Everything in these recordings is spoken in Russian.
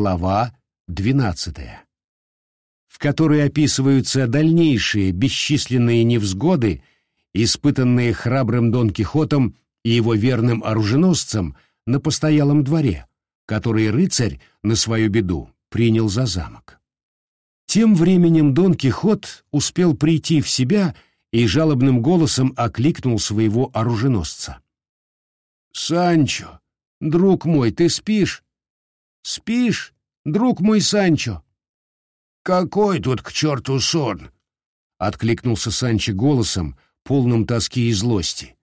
глава двенадцатая, в которой описываются дальнейшие бесчисленные невзгоды, испытанные храбрым Дон Кихотом и его верным оруженосцем на постоялом дворе, который рыцарь на свою беду принял за замок. Тем временем Дон Кихот успел прийти в себя и жалобным голосом окликнул своего оруженосца. «Санчо, друг мой, ты спишь?» «Спишь, друг мой Санчо?» «Какой тут к черту сон?» — откликнулся Санчо голосом, полным тоски и злости.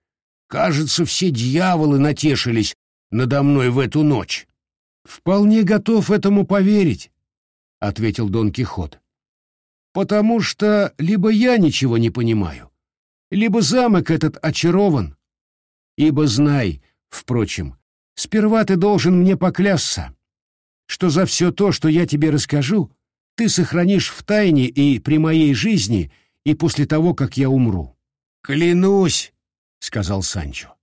«Кажется, все дьяволы натешились надо мной в эту ночь». «Вполне готов этому поверить», — ответил Дон Кихот. «Потому что либо я ничего не понимаю, либо замок этот очарован. Ибо знай, впрочем, сперва ты должен мне поклясться, что за все то, что я тебе расскажу, ты сохранишь в тайне и при моей жизни, и после того, как я умру». «Клянусь», — сказал Санчо.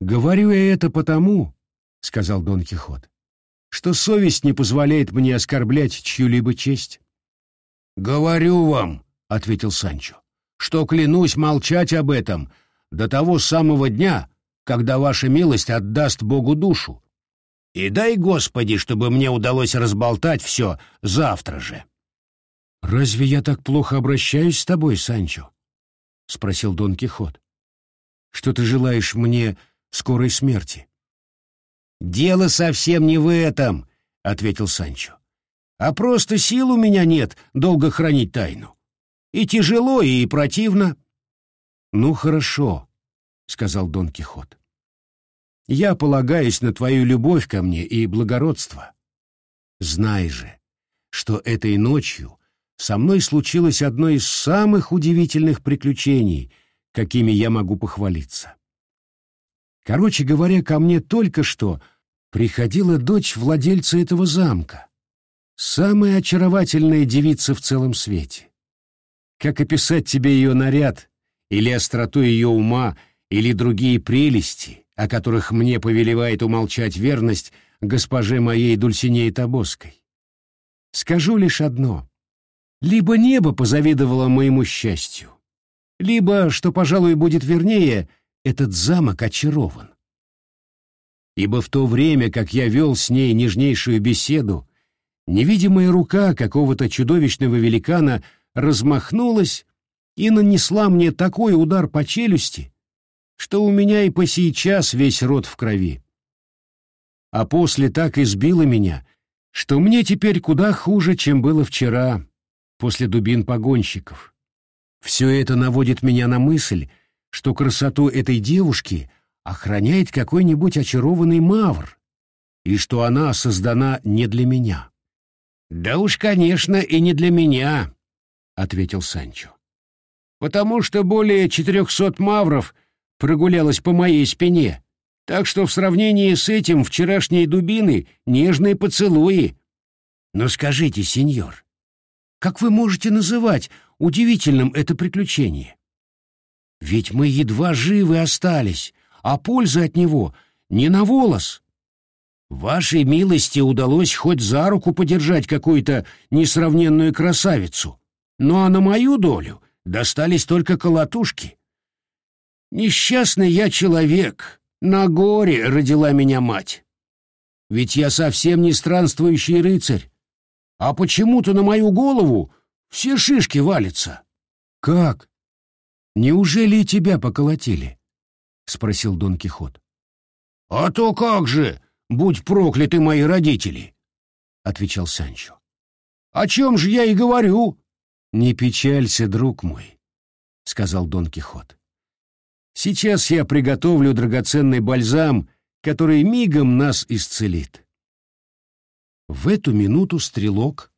«Говорю я это потому», — сказал Дон Кихот, «что совесть не позволяет мне оскорблять чью-либо честь». «Говорю вам», — ответил Санчо, «что клянусь молчать об этом до того самого дня, когда ваша милость отдаст Богу душу. И дай, Господи, чтобы мне удалось разболтать все завтра же». «Разве я так плохо обращаюсь с тобой, Санчо?» — спросил Дон Кихот. «Что ты желаешь мне скорой смерти?» «Дело совсем не в этом», — ответил Санчо. «А просто сил у меня нет долго хранить тайну. И тяжело, и противно». «Ну, хорошо», — сказал Дон Кихот. «Я полагаюсь на твою любовь ко мне и благородство. Знай же, что этой ночью со мной случилось одно из самых удивительных приключений, какими я могу похвалиться. Короче говоря, ко мне только что приходила дочь владельца этого замка, самая очаровательная девица в целом свете. Как описать тебе ее наряд, или остроту ее ума, или другие прелести, о которых мне повелевает умолчать верность госпоже моей Дульсинеи Табоской? Скажу лишь одно. Либо небо позавидовало моему счастью, либо, что, пожалуй, будет вернее, этот замок очарован. Ибо в то время, как я вел с ней нежнейшую беседу, невидимая рука какого-то чудовищного великана размахнулась и нанесла мне такой удар по челюсти, что у меня и по сейчас весь рот в крови. А после так избила меня, что мне теперь куда хуже, чем было вчера после дубин погонщиков. Все это наводит меня на мысль, что красоту этой девушки охраняет какой-нибудь очарованный мавр, и что она создана не для меня. «Да уж, конечно, и не для меня», — ответил Санчо. «Потому что более четырехсот мавров прогулялось по моей спине, так что в сравнении с этим вчерашние дубины — нежные поцелуи. Но скажите, сеньор, как вы можете называть удивительным это приключение? Ведь мы едва живы остались, а польза от него не на волос. Вашей милости удалось хоть за руку подержать какую-то несравненную красавицу, ну а на мою долю достались только колотушки. Несчастный я человек, на горе родила меня мать. Ведь я совсем не странствующий рыцарь, а почему-то на мою голову все шишки валятся. Как? Неужели и тебя поколотили? спросил Дон Кихот. А то как же, будь прокляты мои родители, отвечал Санчо. О чем же я и говорю? Не печалься, друг мой, сказал Дон Кихот. Сейчас я приготовлю драгоценный бальзам, который мигом нас исцелит. В эту минуту стрелок,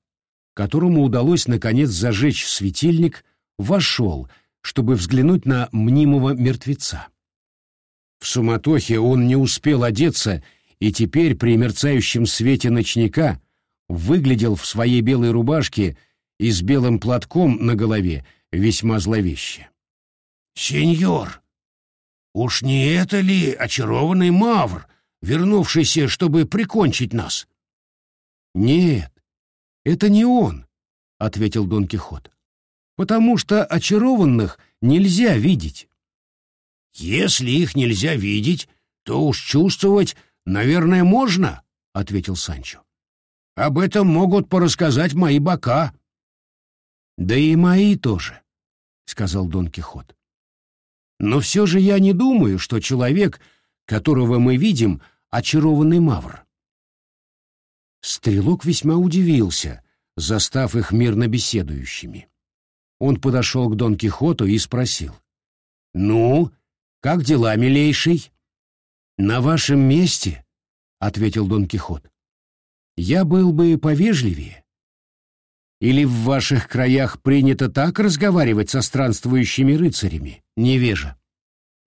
которому удалось наконец зажечь светильник, вошел, чтобы взглянуть на мнимого мертвеца. В суматохе он не успел одеться и теперь при мерцающем свете ночника выглядел в своей белой рубашке и с белым платком на голове весьма зловеще. «Сеньор, уж не это ли очарованный мавр, вернувшийся, чтобы прикончить нас?» «Нет, это не он», — ответил Дон Кихот, «потому что очарованных нельзя видеть». «Если их нельзя видеть, то уж чувствовать, наверное, можно», — ответил Санчо. «Об этом могут порассказать мои бока». «Да и мои тоже», — сказал Дон Кихот. «Но все же я не думаю, что человек, которого мы видим, очарованный мавр. Стрелок весьма удивился, застав их мирно беседующими. Он подошел к Дон Кихоту и спросил. «Ну, как дела, милейший?» «На вашем месте», — ответил Дон Кихот. «Я был бы повежливее. Или в ваших краях принято так разговаривать со странствующими рыцарями, невежа?»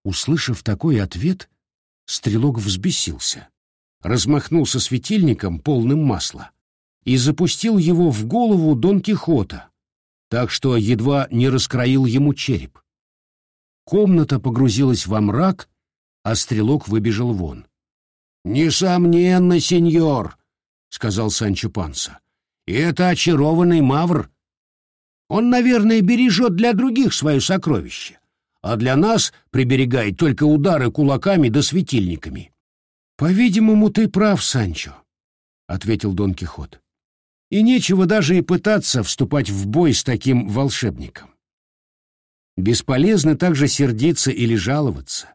Услышав такой ответ, стрелок взбесился размахнулся светильником, полным масла, и запустил его в голову Дон Кихота, так что едва не раскроил ему череп. Комната погрузилась во мрак, а стрелок выбежал вон. «Несомненно, сеньор», — сказал Санчо Панса, — «это очарованный мавр. Он, наверное, бережет для других свое сокровище, а для нас приберегает только удары кулаками да светильниками». «По-видимому, ты прав, Санчо», — ответил Дон Кихот. «И нечего даже и пытаться вступать в бой с таким волшебником. Бесполезно также сердиться или жаловаться,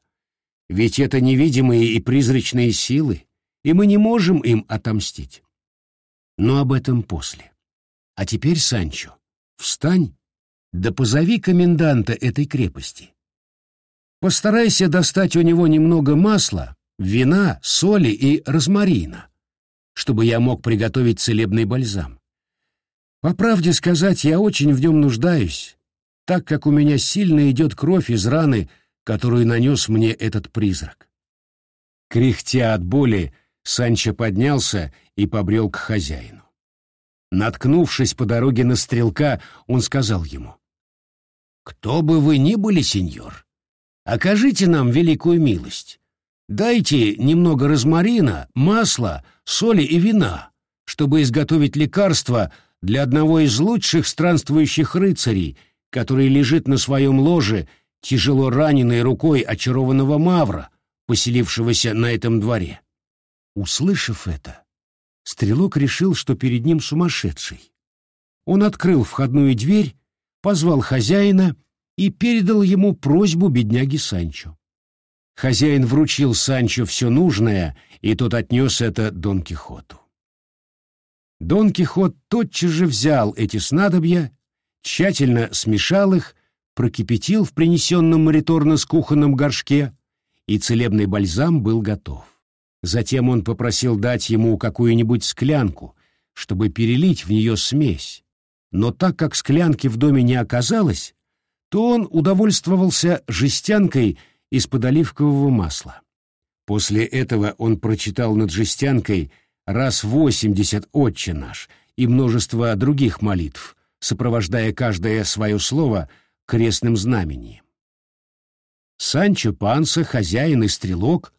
ведь это невидимые и призрачные силы, и мы не можем им отомстить. Но об этом после. А теперь, Санчо, встань, да позови коменданта этой крепости. Постарайся достать у него немного масла, вина, соли и розмарина, чтобы я мог приготовить целебный бальзам. По правде сказать, я очень в нем нуждаюсь, так как у меня сильно идет кровь из раны, которую нанес мне этот призрак. Кряхтя от боли, Санчо поднялся и побрел к хозяину. Наткнувшись по дороге на стрелка, он сказал ему, «Кто бы вы ни были, сеньор, окажите нам великую милость. Дайте немного розмарина, масла, соли и вина, чтобы изготовить лекарство для одного из лучших странствующих рыцарей, который лежит на своем ложе, тяжело раненой рукой очарованного мавра, поселившегося на этом дворе. Услышав это, стрелок решил, что перед ним сумасшедший. Он открыл входную дверь, позвал хозяина и передал ему просьбу бедняги Санчо. Хозяин вручил Санчо все нужное, и тот отнес это Дон Кихоту. Дон Кихот тотчас же взял эти снадобья, тщательно смешал их, прокипятил в принесенном мориторно с кухонном горшке, и целебный бальзам был готов. Затем он попросил дать ему какую-нибудь склянку, чтобы перелить в нее смесь. Но так как склянки в доме не оказалось, то он удовольствовался жестянкой из-под оливкового масла. После этого он прочитал над жестянкой раз восемьдесят «Отче наш» и множество других молитв, сопровождая каждое свое слово крестным знамением. Санчо Панса, хозяин и стрелок,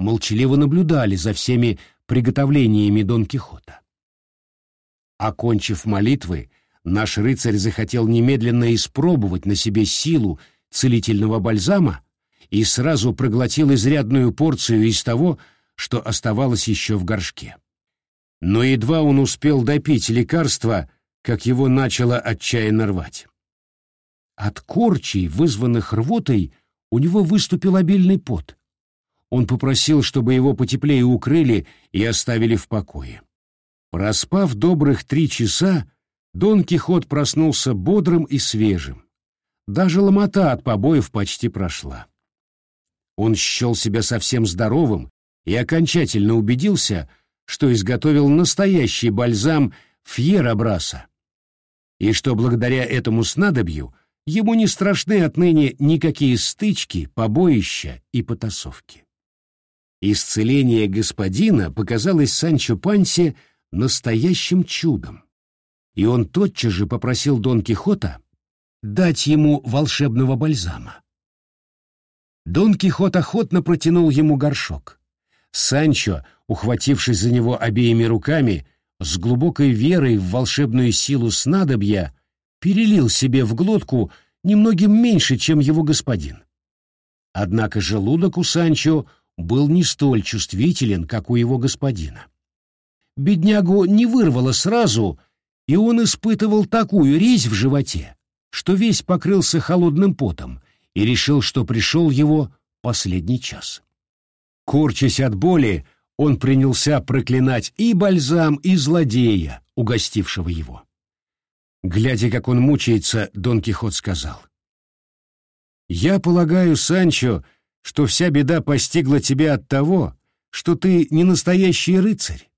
молчаливо наблюдали за всеми приготовлениями Дон Кихота. Окончив молитвы, наш рыцарь захотел немедленно испробовать на себе силу целительного бальзама, и сразу проглотил изрядную порцию из того, что оставалось еще в горшке. Но едва он успел допить лекарство, как его начало отчаянно рвать. От корчей, вызванных рвотой, у него выступил обильный пот. Он попросил, чтобы его потеплее укрыли и оставили в покое. Проспав добрых три часа, Дон Кихот проснулся бодрым и свежим. Даже ломота от побоев почти прошла. Он счел себя совсем здоровым и окончательно убедился, что изготовил настоящий бальзам Фьерабраса, и что благодаря этому снадобью ему не страшны отныне никакие стычки, побоища и потасовки. Исцеление господина показалось Санчо Пансе настоящим чудом, и он тотчас же попросил Дон Кихота дать ему волшебного бальзама. Дон Кихот охотно протянул ему горшок. Санчо, ухватившись за него обеими руками, с глубокой верой в волшебную силу снадобья перелил себе в глотку немногим меньше, чем его господин. Однако желудок у Санчо был не столь чувствителен, как у его господина. Беднягу не вырвало сразу, и он испытывал такую резь в животе, что весь покрылся холодным потом и решил, что пришел его последний час. Корчась от боли, он принялся проклинать и бальзам, и злодея, угостившего его. Глядя, как он мучается, Дон Кихот сказал. «Я полагаю, Санчо, что вся беда постигла тебя от того, что ты не настоящий рыцарь.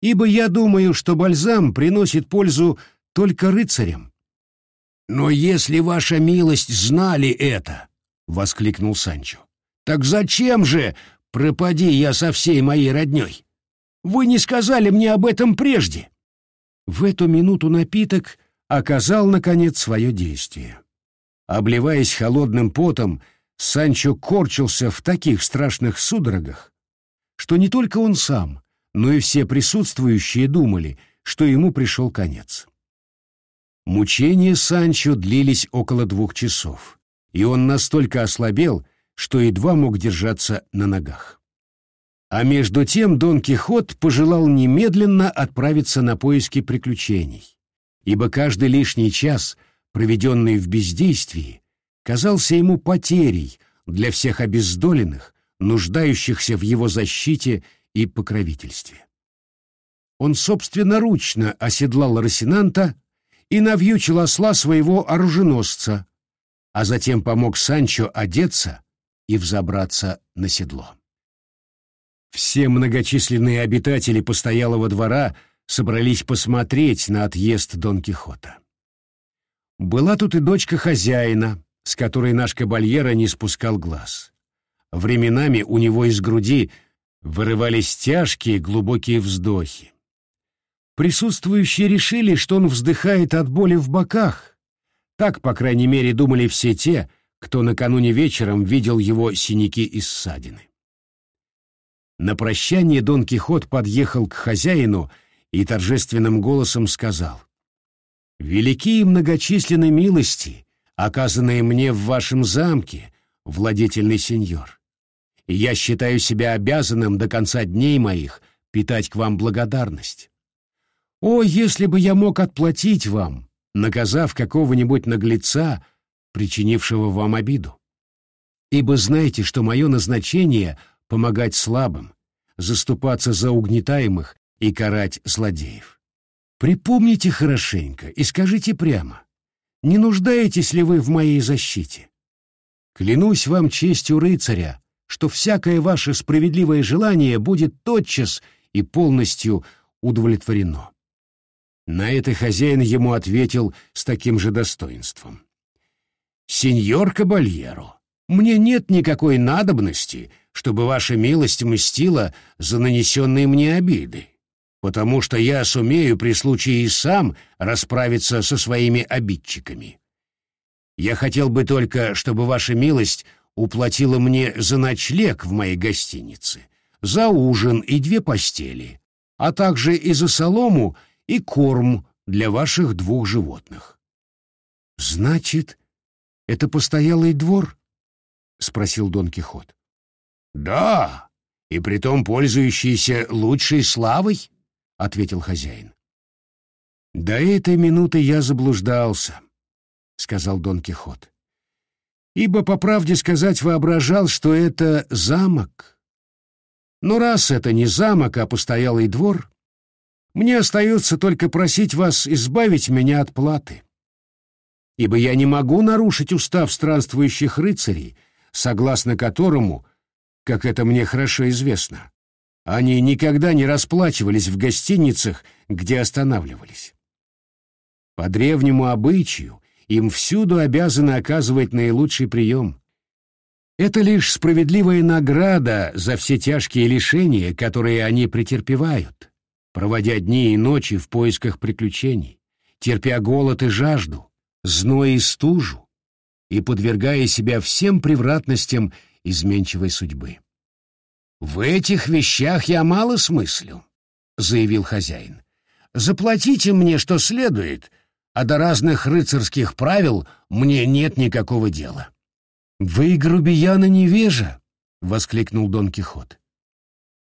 Ибо я думаю, что бальзам приносит пользу только рыцарям». «Но если ваша милость знали это», — воскликнул Санчо, — «так зачем же пропади я со всей моей родней? Вы не сказали мне об этом прежде». В эту минуту напиток оказал, наконец, свое действие. Обливаясь холодным потом, Санчо корчился в таких страшных судорогах, что не только он сам, но и все присутствующие думали, что ему пришел конец. Мучения Санчо длились около двух часов, и он настолько ослабел, что едва мог держаться на ногах. А между тем Дон Кихот пожелал немедленно отправиться на поиски приключений, ибо каждый лишний час, проведенный в бездействии, казался ему потерей для всех обездоленных, нуждающихся в его защите и покровительстве. Он собственноручно оседлал Росинанта и навьючил осла своего оруженосца, а затем помог Санчо одеться и взобраться на седло. Все многочисленные обитатели постоялого двора собрались посмотреть на отъезд Дон Кихота. Была тут и дочка хозяина, с которой наш кабальера не спускал глаз. Временами у него из груди вырывались тяжкие глубокие вздохи. Присутствующие решили, что он вздыхает от боли в боках. Так, по крайней мере, думали все те, кто накануне вечером видел его синяки и ссадины. На прощание Дон Кихот подъехал к хозяину и торжественным голосом сказал «Велики и многочисленны милости, оказанные мне в вашем замке, владетельный сеньор. Я считаю себя обязанным до конца дней моих питать к вам благодарность. О, если бы я мог отплатить вам, наказав какого-нибудь наглеца, причинившего вам обиду. Ибо знайте, что мое назначение — помогать слабым, заступаться за угнетаемых и карать злодеев. Припомните хорошенько и скажите прямо, не нуждаетесь ли вы в моей защите? Клянусь вам честью рыцаря, что всякое ваше справедливое желание будет тотчас и полностью удовлетворено. На это хозяин ему ответил с таким же достоинством. «Сеньор Кабальеро, мне нет никакой надобности чтобы ваша милость мстила за нанесенные мне обиды, потому что я сумею при случае и сам расправиться со своими обидчиками. Я хотел бы только, чтобы ваша милость уплатила мне за ночлег в моей гостинице, за ужин и две постели, а также и за солому и корм для ваших двух животных. — Значит, это постоялый двор? — спросил Дон Кихот. «Да, и притом пользующийся лучшей славой», — ответил хозяин. «До этой минуты я заблуждался», — сказал Дон Кихот. «Ибо, по правде сказать, воображал, что это замок. Но раз это не замок, а постоялый двор, мне остается только просить вас избавить меня от платы. Ибо я не могу нарушить устав странствующих рыцарей, согласно которому — как это мне хорошо известно. Они никогда не расплачивались в гостиницах, где останавливались. По древнему обычаю им всюду обязаны оказывать наилучший прием. Это лишь справедливая награда за все тяжкие лишения, которые они претерпевают, проводя дни и ночи в поисках приключений, терпя голод и жажду, зной и стужу, и подвергая себя всем превратностям изменчивой судьбы. «В этих вещах я мало смыслю», — заявил хозяин. заплатите мне, что следует, а до разных рыцарских правил мне нет никакого дела». «Вы грубияна невежа!» — воскликнул Дон Кихот.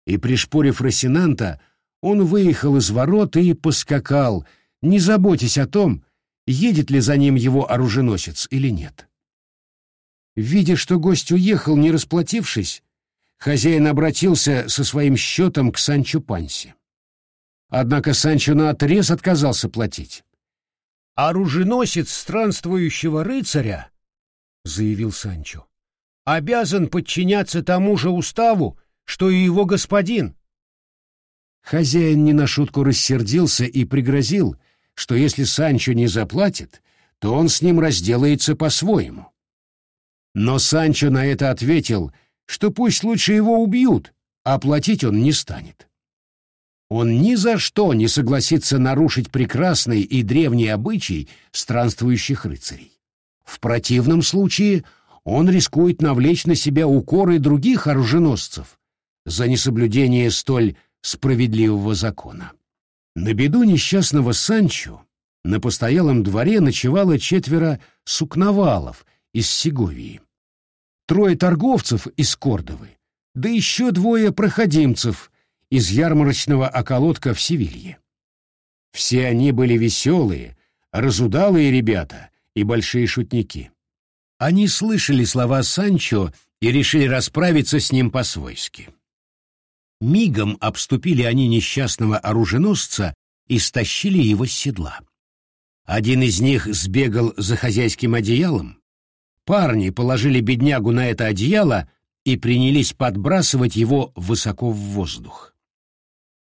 И, пришпорив Росинанта, он выехал из ворот и поскакал, не заботясь о том, едет ли за ним его оруженосец или нет. Видя, что гость уехал, не расплатившись, хозяин обратился со своим счетом к Санчо Панси. Однако Санчо наотрез отказался платить. «Оруженосец странствующего рыцаря», — заявил Санчо, — «обязан подчиняться тому же уставу, что и его господин». Хозяин не на шутку рассердился и пригрозил, что если Санчо не заплатит, то он с ним разделается по-своему. Но Санчо на это ответил, что пусть лучше его убьют, а платить он не станет. Он ни за что не согласится нарушить прекрасный и древний обычай странствующих рыцарей. В противном случае он рискует навлечь на себя укоры других оруженосцев за несоблюдение столь справедливого закона. На беду несчастного Санчо на постоялом дворе ночевало четверо сукновалов из Сеговии трое торговцев из Кордовы, да еще двое проходимцев из ярмарочного околотка в Севилье. Все они были веселые, разудалые ребята и большие шутники. Они слышали слова Санчо и решили расправиться с ним по-свойски. Мигом обступили они несчастного оруженосца и стащили его с седла. Один из них сбегал за хозяйским одеялом, Парни положили беднягу на это одеяло и принялись подбрасывать его высоко в воздух.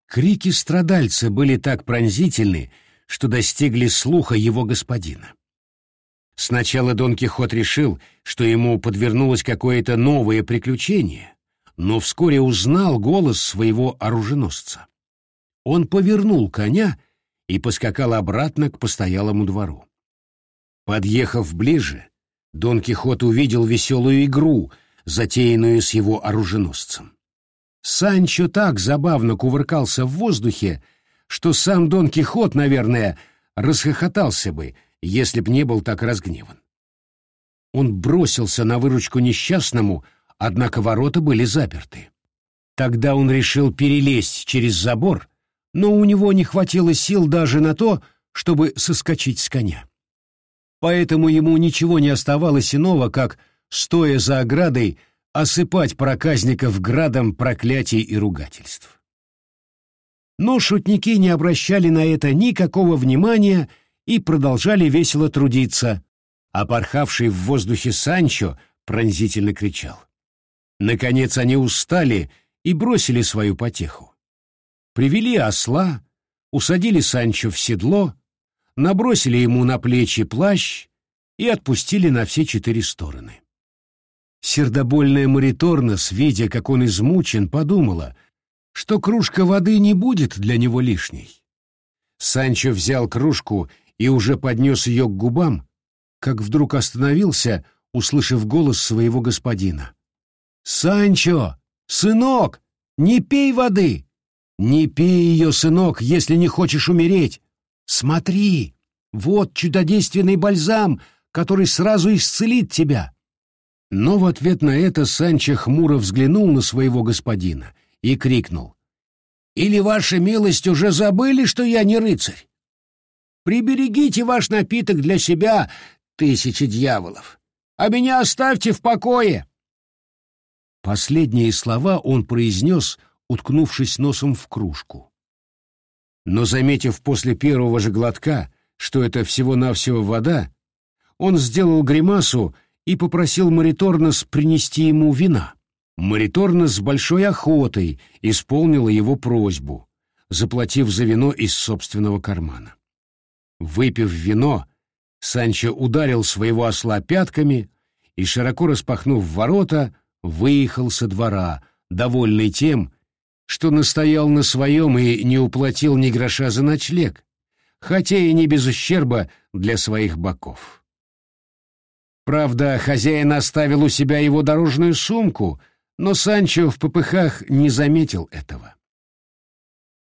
Крики страдальца были так пронзительны, что достигли слуха его господина. Сначала Дон Кихот решил, что ему подвернулось какое-то новое приключение, но вскоре узнал голос своего оруженосца. Он повернул коня и поскакал обратно к постоялому двору. Подъехав ближе, Дон Кихот увидел веселую игру, затеянную с его оруженосцем. Санчо так забавно кувыркался в воздухе, что сам Дон Кихот, наверное, расхохотался бы, если б не был так разгневан. Он бросился на выручку несчастному, однако ворота были заперты. Тогда он решил перелезть через забор, но у него не хватило сил даже на то, чтобы соскочить с коня поэтому ему ничего не оставалось иного, как, стоя за оградой, осыпать проказников градом проклятий и ругательств. Но шутники не обращали на это никакого внимания и продолжали весело трудиться, а порхавший в воздухе Санчо пронзительно кричал. Наконец они устали и бросили свою потеху. Привели осла, усадили Санчо в седло набросили ему на плечи плащ и отпустили на все четыре стороны. Сердобольная Мариторнос, видя, как он измучен, подумала, что кружка воды не будет для него лишней. Санчо взял кружку и уже поднес ее к губам, как вдруг остановился, услышав голос своего господина. «Санчо! Сынок! Не пей воды! Не пей ее, сынок, если не хочешь умереть! Смотри, вот чудодейственный бальзам, который сразу исцелит тебя. Но в ответ на это Санчо хмуро взглянул на своего господина и крикнул. «Или ваша милость уже забыли, что я не рыцарь? Приберегите ваш напиток для себя, тысячи дьяволов, а меня оставьте в покое!» Последние слова он произнес, уткнувшись носом в кружку но, заметив после первого же глотка, что это всего-навсего вода, он сделал гримасу и попросил Мариторнос принести ему вина. Мариторнос с большой охотой исполнила его просьбу, заплатив за вино из собственного кармана. Выпив вино, Санчо ударил своего осла пятками и, широко распахнув ворота, выехал со двора, довольный тем, что настоял на своем и не уплатил ни гроша за ночлег, хотя и не без ущерба для своих боков. Правда, хозяин оставил у себя его дорожную сумку, но Санчо в попыхах не заметил этого.